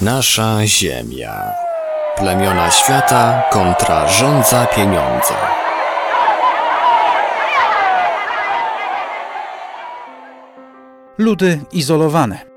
Nasza Ziemia. Plemiona świata kontra rządza pieniądza. Ludy izolowane.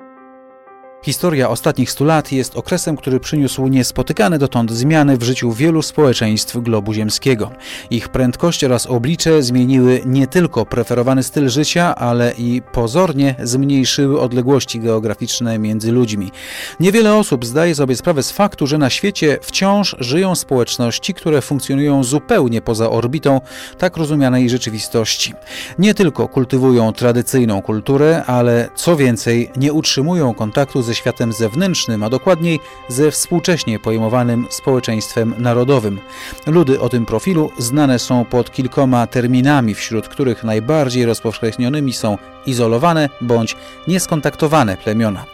Historia ostatnich stu lat jest okresem, który przyniósł niespotykane dotąd zmiany w życiu wielu społeczeństw globu ziemskiego. Ich prędkość oraz oblicze zmieniły nie tylko preferowany styl życia, ale i pozornie zmniejszyły odległości geograficzne między ludźmi. Niewiele osób zdaje sobie sprawę z faktu, że na świecie wciąż żyją społeczności, które funkcjonują zupełnie poza orbitą tak rozumianej rzeczywistości. Nie tylko kultywują tradycyjną kulturę, ale co więcej, nie utrzymują kontaktu ze ze światem zewnętrznym, a dokładniej ze współcześnie pojmowanym społeczeństwem narodowym. Ludy o tym profilu znane są pod kilkoma terminami, wśród których najbardziej rozpowszechnionymi są izolowane bądź nieskontaktowane plemiona.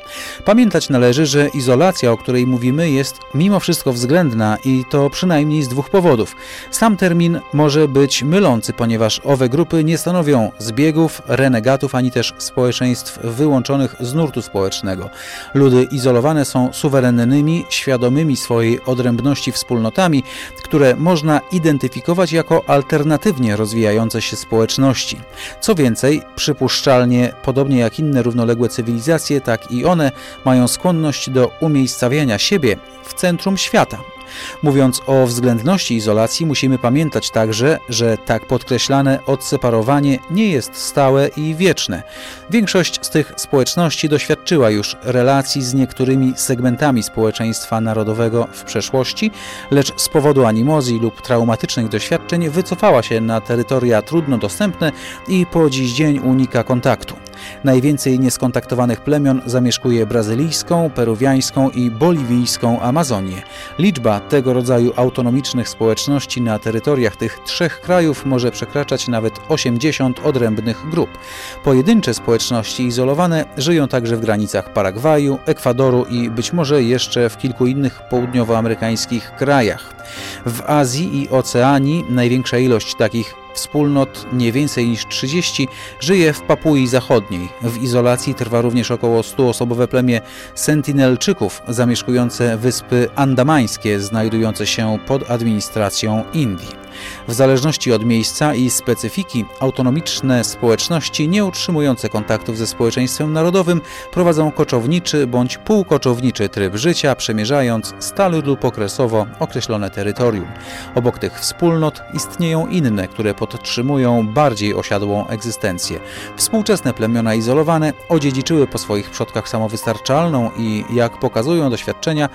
Pamiętać należy, że izolacja, o której mówimy, jest mimo wszystko względna i to przynajmniej z dwóch powodów. Sam termin może być mylący, ponieważ owe grupy nie stanowią zbiegów, renegatów ani też społeczeństw wyłączonych z nurtu społecznego. Ludy izolowane są suwerennymi, świadomymi swojej odrębności wspólnotami, które można identyfikować jako alternatywnie rozwijające się społeczności. Co więcej, przypuszczalnie, podobnie jak inne równoległe cywilizacje, tak i one mają skłonność do umiejscawiania siebie w centrum świata. Mówiąc o względności izolacji, musimy pamiętać także, że tak podkreślane odseparowanie nie jest stałe i wieczne. Większość z tych społeczności doświadczyła już relacji z niektórymi segmentami społeczeństwa narodowego w przeszłości, lecz z powodu animozji lub traumatycznych doświadczeń wycofała się na terytoria trudno dostępne i po dziś dzień unika kontaktu. Najwięcej nieskontaktowanych plemion zamieszkuje brazylijską, peruwiańską i boliwijską Amazonię. Liczba tego rodzaju autonomicznych społeczności na terytoriach tych trzech krajów może przekraczać nawet 80 odrębnych grup. Pojedyncze społeczności izolowane żyją także w granicach Paragwaju, Ekwadoru i być może jeszcze w kilku innych południowoamerykańskich krajach. W Azji i Oceanii największa ilość takich wspólnot, nie więcej niż 30, żyje w Papui Zachodniej. W izolacji trwa również około 100-osobowe plemię Sentinelczyków zamieszkujące wyspy andamańskie, znajdujące się pod administracją Indii. W zależności od miejsca i specyfiki, autonomiczne społeczności nie utrzymujące kontaktów ze społeczeństwem narodowym prowadzą koczowniczy bądź półkoczowniczy tryb życia, przemierzając stale lub okresowo określone terytorium. Obok tych wspólnot istnieją inne, które podtrzymują bardziej osiadłą egzystencję. Współczesne plemiona izolowane odziedziczyły po swoich przodkach samowystarczalną i, jak pokazują doświadczenia,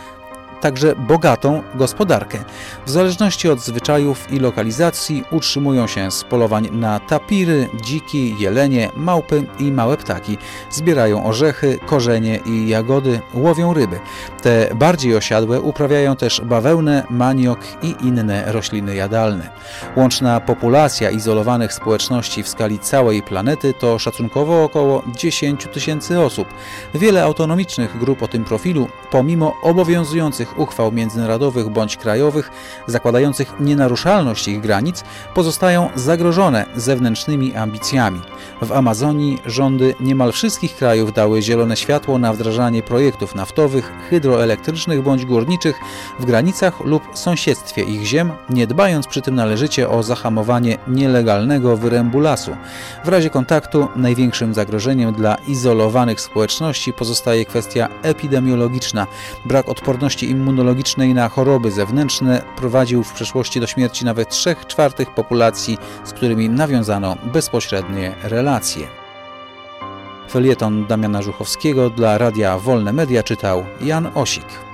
także bogatą gospodarkę. W zależności od zwyczajów i lokalizacji utrzymują się z polowań na tapiry, dziki, jelenie, małpy i małe ptaki. Zbierają orzechy, korzenie i jagody, łowią ryby. Te bardziej osiadłe uprawiają też bawełnę, maniok i inne rośliny jadalne. Łączna populacja izolowanych społeczności w skali całej planety to szacunkowo około 10 tysięcy osób. Wiele autonomicznych grup o tym profilu, pomimo obowiązujących uchwał międzynarodowych bądź krajowych zakładających nienaruszalność ich granic pozostają zagrożone zewnętrznymi ambicjami. W Amazonii rządy niemal wszystkich krajów dały zielone światło na wdrażanie projektów naftowych, hydroelektrycznych bądź górniczych w granicach lub sąsiedztwie ich ziem, nie dbając przy tym należycie o zahamowanie nielegalnego wyrębu lasu. W razie kontaktu największym zagrożeniem dla izolowanych społeczności pozostaje kwestia epidemiologiczna, brak odporności immunologicznej na choroby zewnętrzne prowadził w przeszłości do śmierci nawet 3 czwartych populacji, z którymi nawiązano bezpośrednie relacje. Felieton Damiana Żuchowskiego dla Radia Wolne Media czytał Jan Osik.